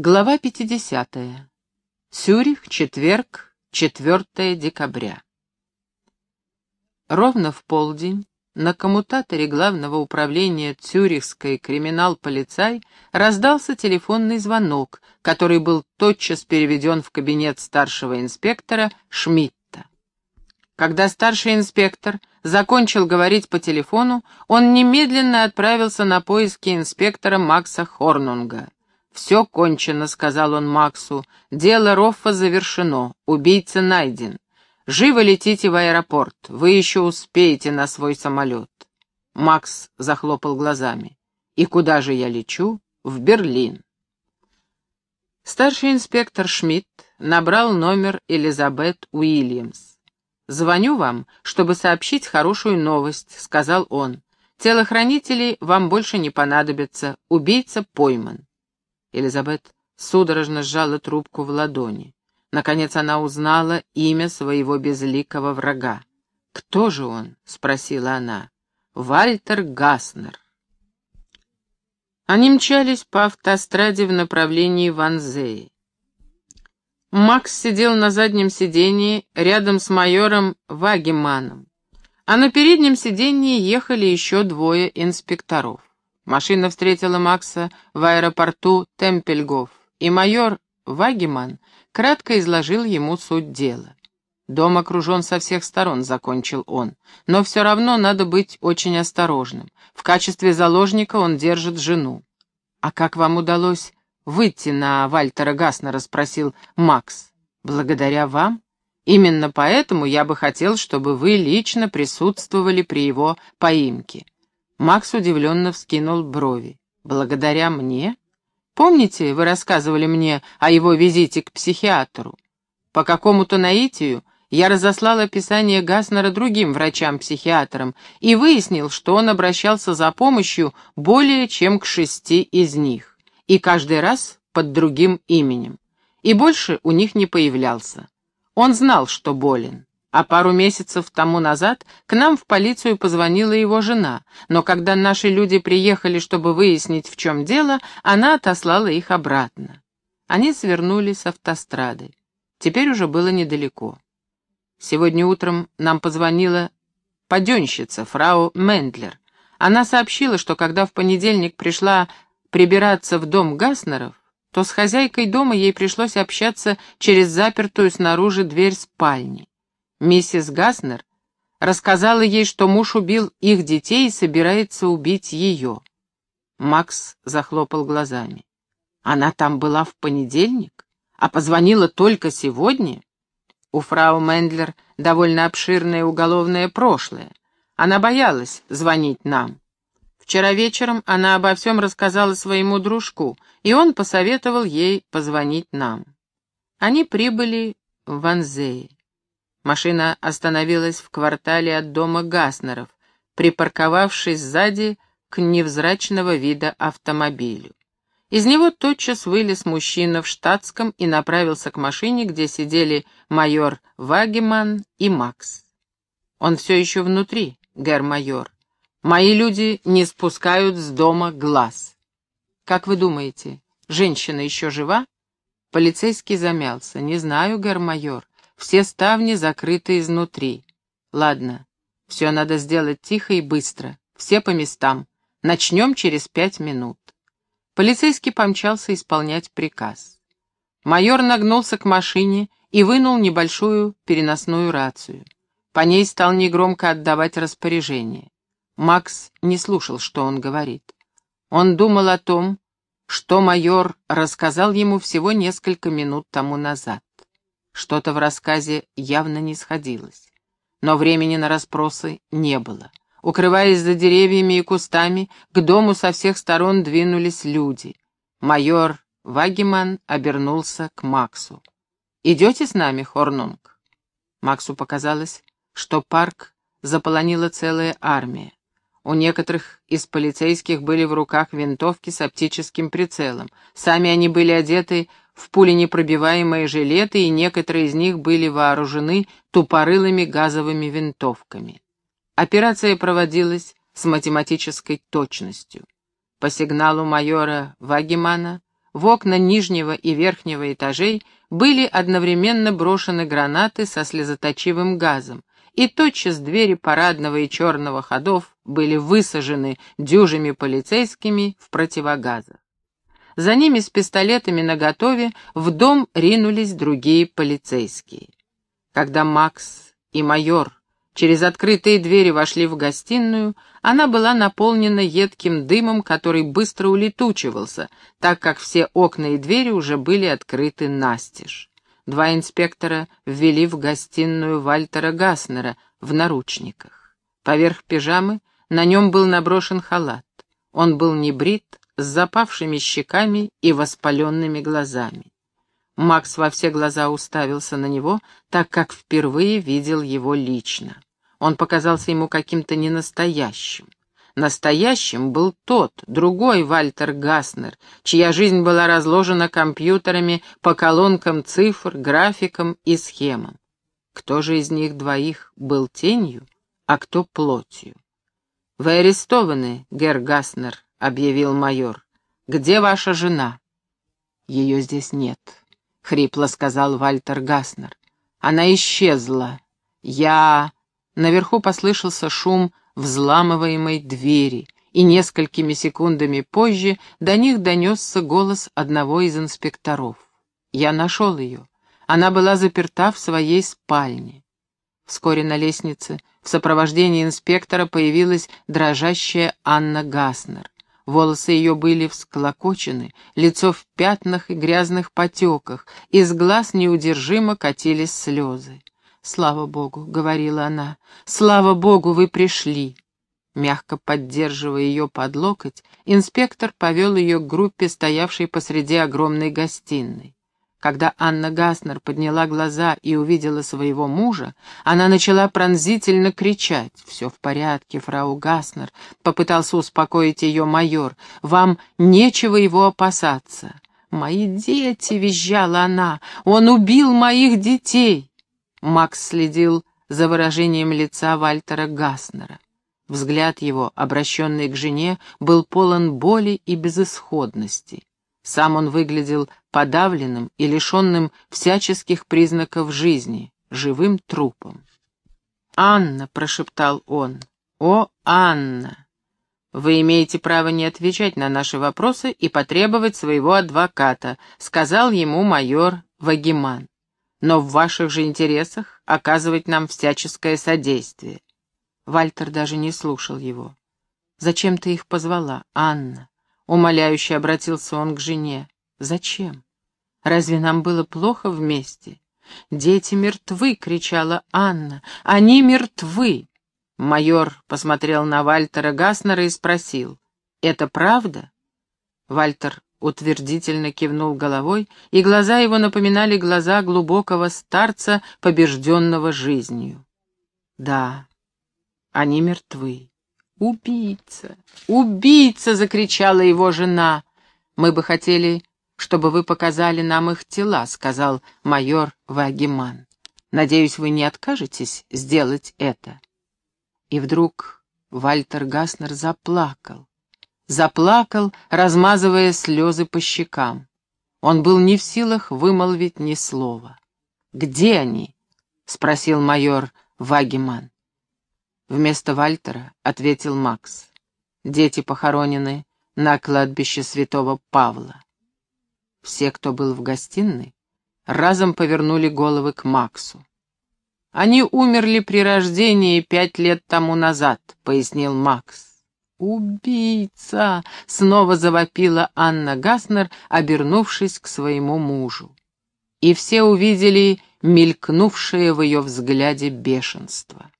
Глава 50. Сюрих, четверг, 4 декабря. Ровно в полдень на коммутаторе главного управления Цюрихской криминал-полицай раздался телефонный звонок, который был тотчас переведен в кабинет старшего инспектора Шмидта. Когда старший инспектор закончил говорить по телефону, он немедленно отправился на поиски инспектора Макса Хорнунга. «Все кончено», — сказал он Максу. «Дело Роффа завершено. Убийца найден. Живо летите в аэропорт. Вы еще успеете на свой самолет». Макс захлопал глазами. «И куда же я лечу?» «В Берлин». Старший инспектор Шмидт набрал номер Элизабет Уильямс. «Звоню вам, чтобы сообщить хорошую новость», — сказал он. «Телохранители вам больше не понадобятся. Убийца пойман». Элизабет судорожно сжала трубку в ладони. Наконец она узнала имя своего безликого врага. «Кто же он?» — спросила она. «Вальтер Гаснер». Они мчались по автостраде в направлении Ванзеи. Макс сидел на заднем сидении рядом с майором Вагеманом, а на переднем сидении ехали еще двое инспекторов. Машина встретила Макса в аэропорту Темпельгоф, и майор Вагиман кратко изложил ему суть дела. «Дом окружен со всех сторон», — закончил он. «Но все равно надо быть очень осторожным. В качестве заложника он держит жену». «А как вам удалось выйти на Вальтера Гаснера?» — спросил Макс. «Благодаря вам. Именно поэтому я бы хотел, чтобы вы лично присутствовали при его поимке». Макс удивленно вскинул брови. «Благодаря мне? Помните, вы рассказывали мне о его визите к психиатру? По какому-то наитию я разослал описание Гаснера другим врачам-психиатрам и выяснил, что он обращался за помощью более чем к шести из них, и каждый раз под другим именем, и больше у них не появлялся. Он знал, что болен. А пару месяцев тому назад к нам в полицию позвонила его жена, но когда наши люди приехали, чтобы выяснить, в чем дело, она отослала их обратно. Они свернули с автострады. Теперь уже было недалеко. Сегодня утром нам позвонила паденщица, фрау Мендлер. Она сообщила, что когда в понедельник пришла прибираться в дом Гаснеров, то с хозяйкой дома ей пришлось общаться через запертую снаружи дверь спальни. Миссис Гаснер рассказала ей, что муж убил их детей и собирается убить ее. Макс захлопал глазами. Она там была в понедельник, а позвонила только сегодня? У фрау Мендлер довольно обширное уголовное прошлое. Она боялась звонить нам. Вчера вечером она обо всем рассказала своему дружку, и он посоветовал ей позвонить нам. Они прибыли в Ванзее. Машина остановилась в квартале от дома Гаснеров, припарковавшись сзади к невзрачного вида автомобилю. Из него тотчас вылез мужчина в штатском и направился к машине, где сидели майор Вагеман и Макс. «Он все еще внутри, гер-майор. Мои люди не спускают с дома глаз. Как вы думаете, женщина еще жива?» Полицейский замялся. «Не знаю, гер-майор. Все ставни закрыты изнутри. Ладно, все надо сделать тихо и быстро. Все по местам. Начнем через пять минут. Полицейский помчался исполнять приказ. Майор нагнулся к машине и вынул небольшую переносную рацию. По ней стал негромко отдавать распоряжение. Макс не слушал, что он говорит. Он думал о том, что майор рассказал ему всего несколько минут тому назад. Что-то в рассказе явно не сходилось. Но времени на расспросы не было. Укрываясь за деревьями и кустами, к дому со всех сторон двинулись люди. Майор Вагиман обернулся к Максу. «Идете с нами, Хорнунг?» Максу показалось, что парк заполонила целая армия. У некоторых из полицейских были в руках винтовки с оптическим прицелом. Сами они были одеты в пуленепробиваемые жилеты, и некоторые из них были вооружены тупорылыми газовыми винтовками. Операция проводилась с математической точностью. По сигналу майора Вагимана в окна нижнего и верхнего этажей были одновременно брошены гранаты со слезоточивым газом, и тотчас двери парадного и черного ходов были высажены дюжими полицейскими в противогазах. За ними с пистолетами наготове в дом ринулись другие полицейские. Когда Макс и майор через открытые двери вошли в гостиную, она была наполнена едким дымом, который быстро улетучивался, так как все окна и двери уже были открыты настежь. Два инспектора ввели в гостиную Вальтера Гаснера в наручниках. Поверх пижамы на нем был наброшен халат. Он был не брит, с запавшими щеками и воспаленными глазами. Макс во все глаза уставился на него, так как впервые видел его лично. Он показался ему каким-то ненастоящим. Настоящим был тот, другой Вальтер Гаснер, чья жизнь была разложена компьютерами по колонкам цифр, графикам и схемам. Кто же из них двоих был тенью, а кто плотью? «Вы арестованы, Герр Гаснер», — объявил майор. «Где ваша жена?» «Ее здесь нет», — хрипло сказал Вальтер Гаснер. «Она исчезла. Я...» Наверху послышался шум взламываемой двери, и несколькими секундами позже до них донесся голос одного из инспекторов. «Я нашел ее. Она была заперта в своей спальне». Вскоре на лестнице в сопровождении инспектора появилась дрожащая Анна Гаснер. Волосы ее были всклокочены, лицо в пятнах и грязных потеках, из глаз неудержимо катились слезы. «Слава Богу», — говорила она, — «слава Богу, вы пришли». Мягко поддерживая ее под локоть, инспектор повел ее к группе, стоявшей посреди огромной гостиной. Когда Анна Гаснер подняла глаза и увидела своего мужа, она начала пронзительно кричать. «Все в порядке, фрау Гаснер», — попытался успокоить ее майор. «Вам нечего его опасаться». «Мои дети!» — визжала она. «Он убил моих детей!» Макс следил за выражением лица Вальтера Гаснера. Взгляд его, обращенный к жене, был полон боли и безысходности. Сам он выглядел подавленным и лишенным всяческих признаков жизни, живым трупом. «Анна», — прошептал он, — «о, Анна!» «Вы имеете право не отвечать на наши вопросы и потребовать своего адвоката», — сказал ему майор Вагиман но в ваших же интересах оказывать нам всяческое содействие. Вальтер даже не слушал его. «Зачем ты их позвала, Анна?» Умоляюще обратился он к жене. «Зачем? Разве нам было плохо вместе?» «Дети мертвы!» — кричала Анна. «Они мертвы!» Майор посмотрел на Вальтера Гаснера и спросил. «Это правда?» Вальтер утвердительно кивнул головой, и глаза его напоминали глаза глубокого старца, побежденного жизнью. Да, они мертвы. «Убийца! Убийца!» — закричала его жена. «Мы бы хотели, чтобы вы показали нам их тела», — сказал майор Вагиман. «Надеюсь, вы не откажетесь сделать это». И вдруг Вальтер Гаснер заплакал заплакал, размазывая слезы по щекам. Он был не в силах вымолвить ни слова. «Где они?» — спросил майор Вагиман. Вместо Вальтера ответил Макс. «Дети похоронены на кладбище святого Павла». Все, кто был в гостиной, разом повернули головы к Максу. «Они умерли при рождении пять лет тому назад», — пояснил Макс. «Убийца!» — снова завопила Анна Гаснер, обернувшись к своему мужу. И все увидели мелькнувшее в ее взгляде бешенство.